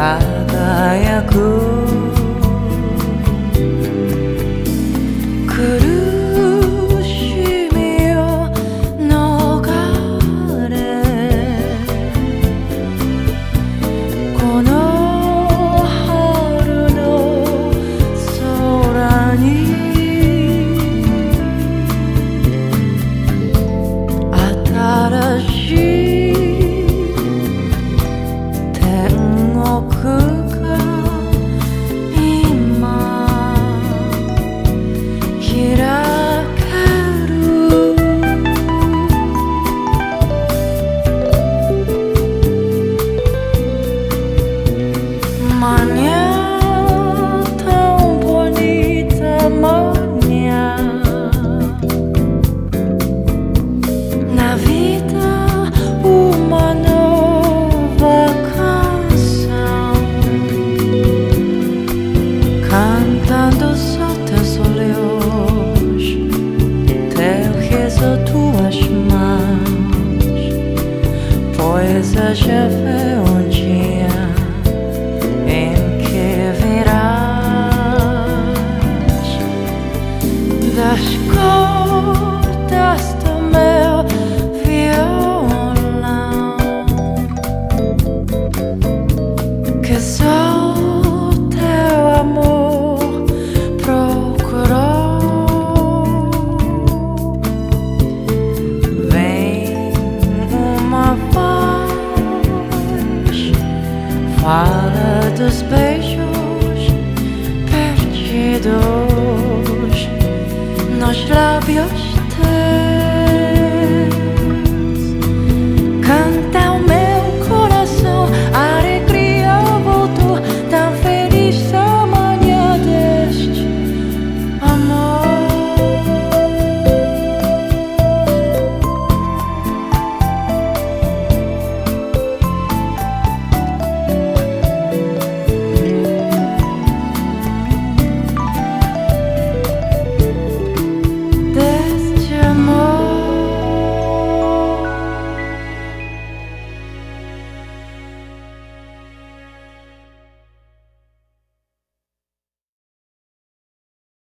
Katanya ku such a fair das cores. fala dos beijos perdidos. Nos lábios